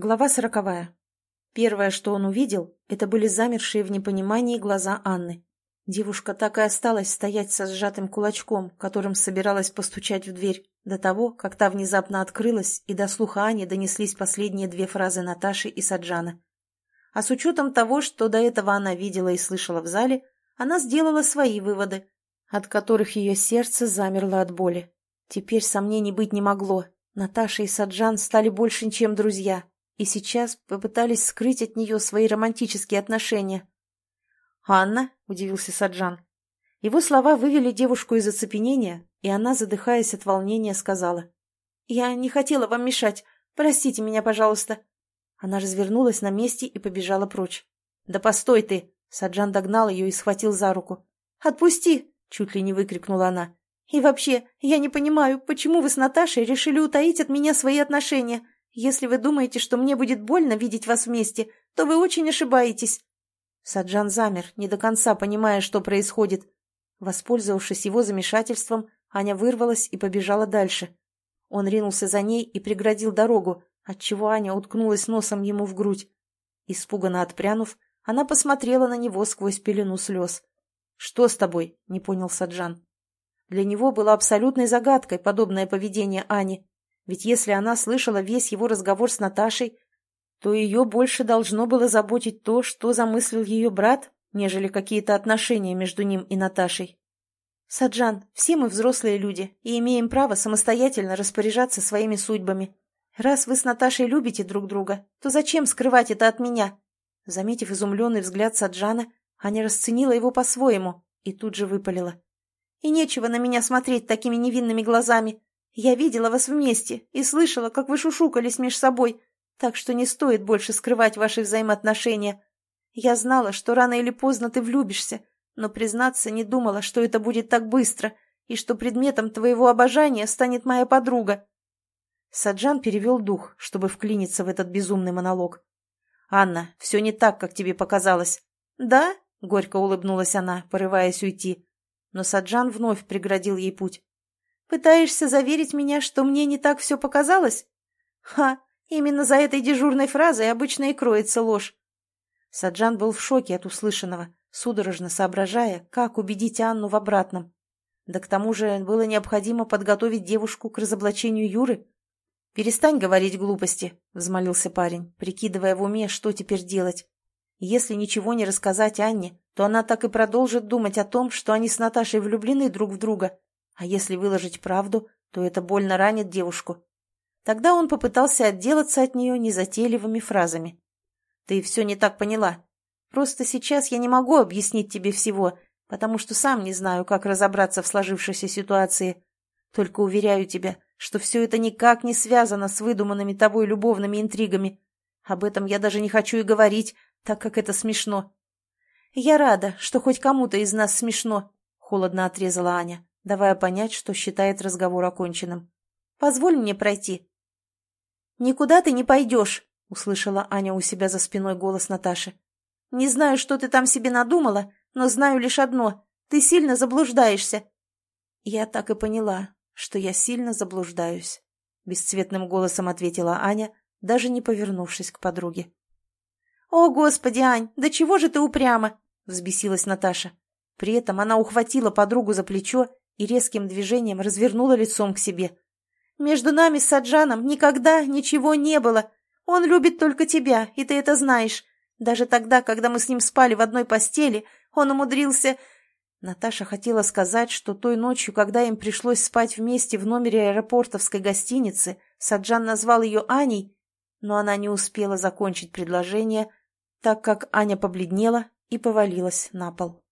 Глава сороковая. Первое, что он увидел, это были замершие в непонимании глаза Анны. Девушка так и осталась стоять со сжатым кулачком, которым собиралась постучать в дверь, до того, как та внезапно открылась, и до слуха Ани донеслись последние две фразы Наташи и Саджана. А с учетом того, что до этого она видела и слышала в зале, она сделала свои выводы, от которых ее сердце замерло от боли. Теперь сомнений быть не могло. Наташа и Саджан стали больше, чем друзья, и сейчас попытались скрыть от нее свои романтические отношения. «Анна?» — удивился Саджан. Его слова вывели девушку из оцепенения, и она, задыхаясь от волнения, сказала. «Я не хотела вам мешать. Простите меня, пожалуйста». Она развернулась на месте и побежала прочь. «Да постой ты!» — Саджан догнал ее и схватил за руку. «Отпусти!» — чуть ли не выкрикнула она. «И вообще, я не понимаю, почему вы с Наташей решили утаить от меня свои отношения? Если вы думаете, что мне будет больно видеть вас вместе, то вы очень ошибаетесь». Саджан замер, не до конца понимая, что происходит. Воспользовавшись его замешательством, Аня вырвалась и побежала дальше. Он ринулся за ней и преградил дорогу, отчего Аня уткнулась носом ему в грудь. Испуганно отпрянув, она посмотрела на него сквозь пелену слез. «Что с тобой?» — не понял Саджан. Для него было абсолютной загадкой подобное поведение Ани. Ведь если она слышала весь его разговор с Наташей, то ее больше должно было заботить то, что замыслил ее брат, нежели какие-то отношения между ним и Наташей. «Саджан, все мы взрослые люди и имеем право самостоятельно распоряжаться своими судьбами. Раз вы с Наташей любите друг друга, то зачем скрывать это от меня?» Заметив изумленный взгляд Саджана, Аня расценила его по-своему и тут же выпалила. «И нечего на меня смотреть такими невинными глазами. Я видела вас вместе и слышала, как вы шушукались меж собой, так что не стоит больше скрывать ваши взаимоотношения. Я знала, что рано или поздно ты влюбишься, но, признаться, не думала, что это будет так быстро и что предметом твоего обожания станет моя подруга». Саджан перевел дух, чтобы вклиниться в этот безумный монолог. «Анна, все не так, как тебе показалось». «Да?» — горько улыбнулась она, порываясь уйти. Но Саджан вновь преградил ей путь. Пытаешься заверить меня, что мне не так все показалось? Ха, именно за этой дежурной фразой обычно и кроется ложь. Саджан был в шоке от услышанного, судорожно соображая, как убедить Анну в обратном. Да к тому же было необходимо подготовить девушку к разоблачению Юры. «Перестань говорить глупости», — взмолился парень, прикидывая в уме, что теперь делать. Если ничего не рассказать Анне, то она так и продолжит думать о том, что они с Наташей влюблены друг в друга, а если выложить правду, то это больно ранит девушку. Тогда он попытался отделаться от нее незатейливыми фразами. «Ты все не так поняла. Просто сейчас я не могу объяснить тебе всего, потому что сам не знаю, как разобраться в сложившейся ситуации. Только уверяю тебя, что все это никак не связано с выдуманными тобой любовными интригами. Об этом я даже не хочу и говорить, так как это смешно». «Я рада, что хоть кому-то из нас смешно», — холодно отрезала Аня давая понять, что считает разговор оконченным. «Позволь мне пройти». «Никуда ты не пойдешь», — услышала Аня у себя за спиной голос Наташи. «Не знаю, что ты там себе надумала, но знаю лишь одно — ты сильно заблуждаешься». «Я так и поняла, что я сильно заблуждаюсь», — бесцветным голосом ответила Аня, даже не повернувшись к подруге. «О, Господи, Ань, да чего же ты упряма?» — взбесилась Наташа. При этом она ухватила подругу за плечо и резким движением развернула лицом к себе. «Между нами с Саджаном никогда ничего не было. Он любит только тебя, и ты это знаешь. Даже тогда, когда мы с ним спали в одной постели, он умудрился...» Наташа хотела сказать, что той ночью, когда им пришлось спать вместе в номере аэропортовской гостиницы, Саджан назвал ее Аней, но она не успела закончить предложение, так как Аня побледнела и повалилась на пол.